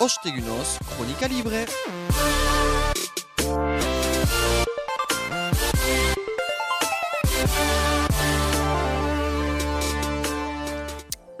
Ostegunos, Chronica Libre.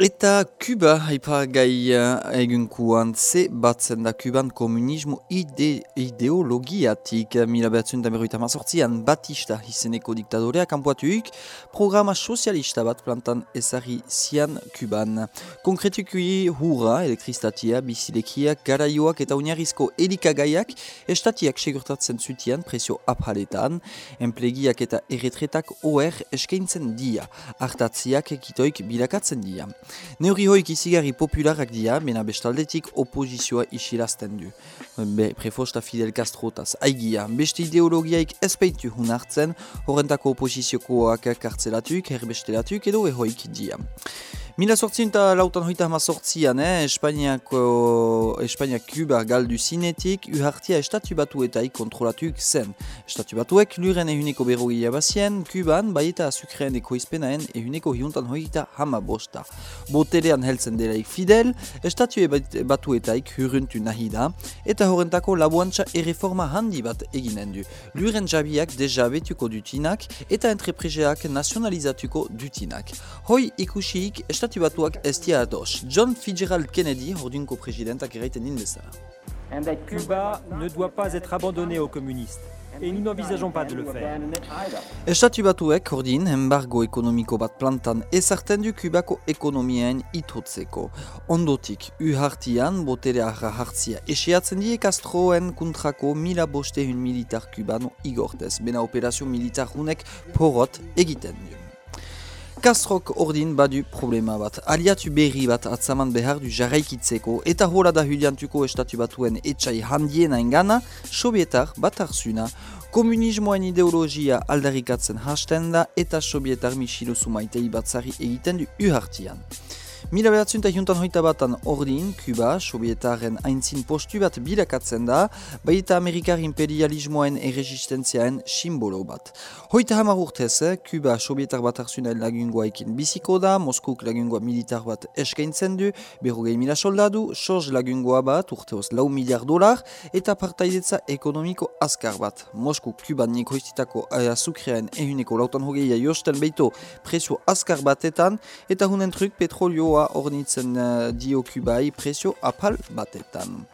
Eta Kuba haipagai egunkuan ze batzen da Kuban komunismo ide ideologiatik mila behatzen da berroita mazortzian Batista izeneko diktadorea kanpoatuik programa sozialista bat plantan ezari zian Kuban. Konkretukui hurra, elektristatia, bizilekiak, garaioak eta uniarrizko elikagaiak estatiak segurtatzen zutian presio apaletan, enplegiak eta erretretak OR eskaintzen dia, hartatziak ekitoik bilakatzen dia. Neuri hoik izigarri popularak dia, bena bestaldetik opozizioa isilazten du. Be, prefosta Fidel Castro taz aigia, beste ideologiaik ezpeitu hun hartzen, horrentako opoziziokoak kartzelatuk, herbestelatuk edo ehoik dia. Mila sortzin eta lautan hoita hama sortzian, eh? Espainiako, Espainia Kuba galdu zinetik, uhartia estatu batuetai kontrolatuik zen. Estatu batuek luren ehuneko berrogia bazien, Kuban bai eta azukrean ekoizpenaen ehuneko hiuntan hoita hama bosta. Boterean heltzen delaik fidel, estatu batuetaik hurruntu nahi da, eta horrentako labuantza erreforma handi bat eginen du. Luren jabiak deja betuko dutinak, eta entrepreseak nazionalizatuko dutinak. Hoi ikusiik, estatu Estatu batuak ez dia ados. John Fitzgerald Kennedy, ordunko presidentak eraiten din bezala. Cuba ne doit pas être abandonné aux communistes. Et nous n'envisageons pas de le faire. Estatu batuek ordin embargo ekonomiko bat plantan ezarten du Kubako ekonomien itotzeko. Ondotik, u hartian boterea hartzia esiatzen die Castroen kontrako mila bostehun militar kubano igortez. Bena operazio militar hunek porot egiten du. Kastrok ordin badu problema bat. Aliatu berri bat atzaman behar du jarraikitzeko eta hola da huliantuko estatu batuen etxai handiena engana, sobietar bat arzuna, komunismoen ideologia aldarikatzen hasten da eta sobietar misilo sumaitei batzari egiten du uhartian. Mila behatzen eta hoita batan ordin, Kuba, sobietaren aintzin postu bat bilakatzen da, baita Amerikar imperialismoen erresistentziaen simbolo bat. Hoita hamar urtez, Kuba sobietar bat arzunel lagungoaikin biziko da, Moskuk lagungoa militar bat eskaintzen du, berrogei mila soldadu, Sorge lagungoa bat, urteoz lau miliar dolar, eta partaidetza ekonomiko azkar bat. Moskuk Kuban nik hoiztitako azukrean ehuneko lautan hogeia josten beito presio azkar batetan, eta hunen truk petrolioa ornitzen uh, dio kubai presio apal batetan.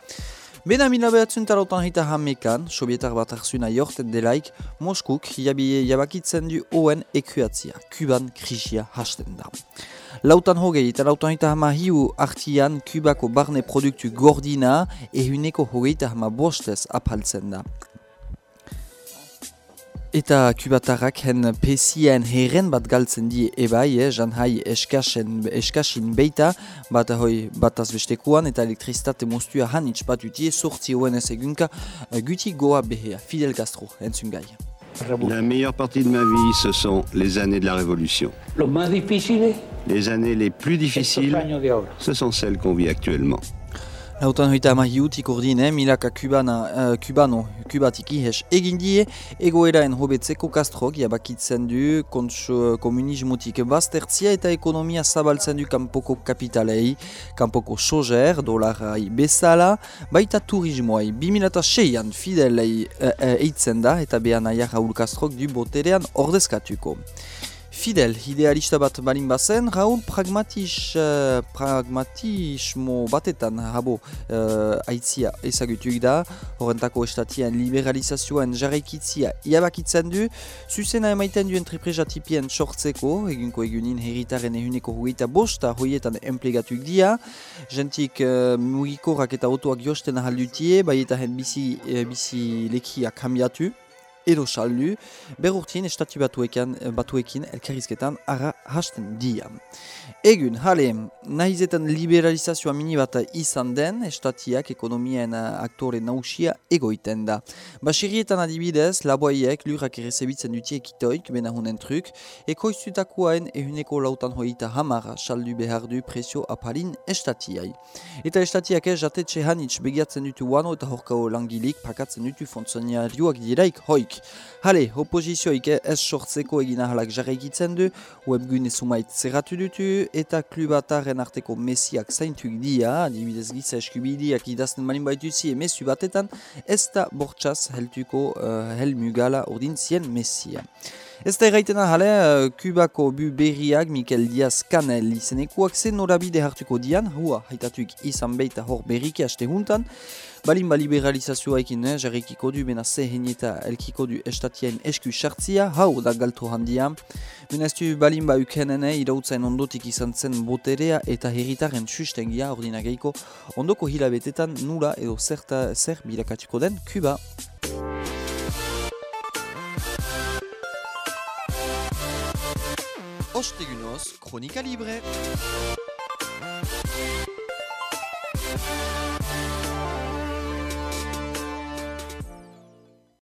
Bena mila behatzen talautan hita hamekan, sobietar bat arzuna jorten delaik, Moskuk jabi jabakitzen du oen ekuatzia, kuban krisia hasten da. Lautan hogei eta lautan hita hama hiu artian kubako barne produktu gordina ehuneko hogei eta hama bostez apaltzen da. Eta kubatarrak hen pesien herren bat galtzen die ebai, eh, jan hai eskasen, eskasin beita, bat hoi bat azbestekuan eta elektriztate mostua hanitz bat utie sortzi hoen ez egunka guti goa behea, Fidel Castro, entzun gai. La meilleure partie de ma vie, ce sont les années de la Révolution. Les années les plus difficiles, ce sont celles qu'on vit actuellement. Lautan hoita ama hiutik ordin, eh, milaka kubana, uh, kubano, kubatik ihes egin die, egoeraen hobetzeko kastrok jabakitzen du kontso, komunismotik baztertzia eta ekonomia zabaltzen du kanpoko kapitalei, kanpoko sojer, dolarai bezala, baita turismoai, 2006an fidelei uh, uh, eitzen da eta behan nahiak Raul Kastrok du boterean ordezkatuko. Fidel, idealista bat balin bazen, Raul pragmatis, uh, pragmatismo batetan habo uh, aitzia ezagutuk da, horrentako estatian liberalizazioan jarraikitzia iabakitzen du, zuzena emaiten du entrepresatipien sortzeko, egunko egunin herritaren ehuneko hogeita bosta hoietan emplegatuk dia, jentik uh, mugikorak eta otoak josten ahaldutie, bai eta hen bizi, uh, bizi lekiak kambiatu, edo saldu, berurtin estatu batuekin, batuekin elkarrizketan ara hasten dia. Egun, hale, nahizetan liberalizazioa mini bat izan den, estatiak ekonomien aktore nausia egoiten da. Basirietan adibidez, laboaiek lurak errezebitzen dutie ekitoik, bena hunen truk, ekoiztutakoaen ehuneko lautan hoita hamar saldu behar du presio apalin estatiai. Eta estatiak ez jatetxe hanitz begiatzen dutu wano eta horkao langilik pakatzen dutu fontzoniarioak diraik hoik. Hale, oposizioik ez sortzeko egin ahalak jarraikitzen du, webgune sumait zerratu dutu, eta klubataren arteko mesiak zaintuik dia, adibidez giza eskubidiak idazten malin baituzi emesu batetan, ez da bortxaz heltuko uh, helmugala ordin zien mesia. Ez da erraitena jale, uh, Kubako bu berriak Mikel Diaz Kanel izenekuak zen norabide hartuko dian, hua haitatuik izan beita hor berriki haste juntan, balin ba liberalizazioa ekin, eh, jarrikiko du bena zehen eta elkiko du estatien esku sartzia, hau da galtu handia. Benaztu balin ba ukenen, eh, irautzaen ondotik izan zen boterea eta herritaren sustengia ordinageiko ondoko hilabetetan nula edo zerta zer bilakatiko den Kuba. Ostegunos Chronica Libre.